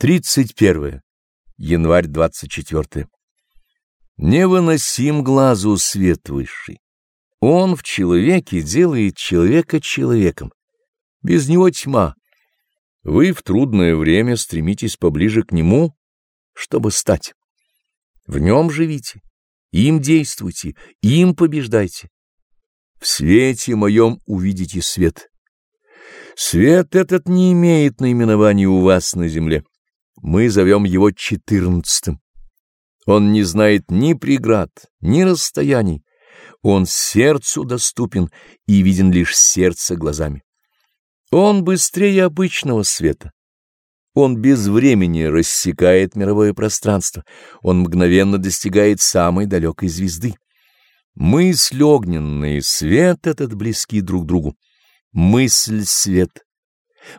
31. Январь 24. Невыносим глазу свет высший. Он в человеке делает человека человеком. Без него тьма. Вы в трудное время стремитесь поближе к нему, чтобы стать. В нем живите, им действуйте, им побеждайте. В свете моем увидите свет. Свет этот не имеет наименования у вас на земле. Мы зовем его четырнадцатым. Он не знает ни преград, ни расстояний. Он сердцу доступен и виден лишь сердце глазами. Он быстрее обычного света. Он без времени рассекает мировое пространство. Он мгновенно достигает самой далекой звезды. Мысль огненная свет этот близки друг другу. Мысль — свет —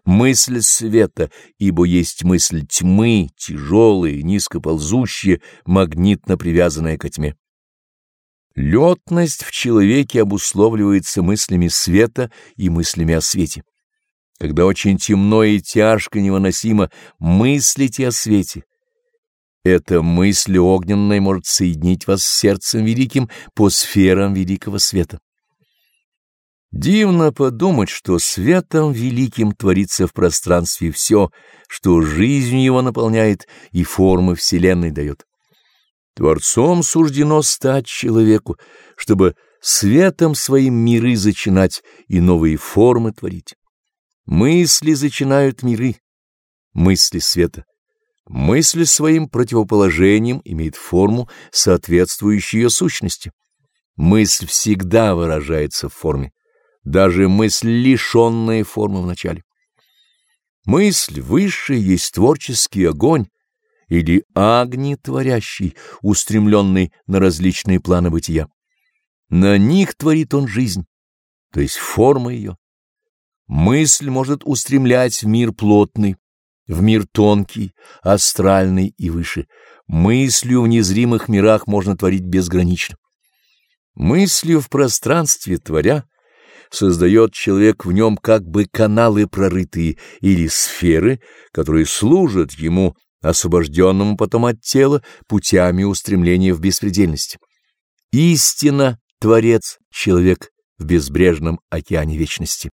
мысль света, ибо есть мысль тьмы, тяжелая, низкоползущая, магнитно привязанная ко тьме. Летность в человеке обусловливается мыслями света и мыслями о свете. Когда очень темно и тяжко невыносимо, мыслите о свете. Эта мысль огненная может соединить вас с сердцем великим по сферам великого света. Дивно подумать, что светом великим творится в пространстве все, что жизнь его наполняет и формы Вселенной дает. Творцом суждено стать человеку, чтобы светом своим миры зачинать и новые формы творить. Мысли зачинают миры, мысли света. Мысль своим противоположением имеет форму, соответствующую ее сущности. Мысль всегда выражается в форме даже мысль, лишенная формы в начале. Мысль высшая есть творческий огонь или агни творящий, устремленный на различные планы бытия. На них творит он жизнь, то есть форма ее. Мысль может устремлять в мир плотный, в мир тонкий, астральный и выше. Мыслью в незримых мирах можно творить безгранично. Мыслью в пространстве творя, создает человек в нем как бы каналы прорытые или сферы, которые служат ему, освобожденному потом от тела, путями устремления в беспредельность. Истина — Творец, человек в безбрежном океане вечности.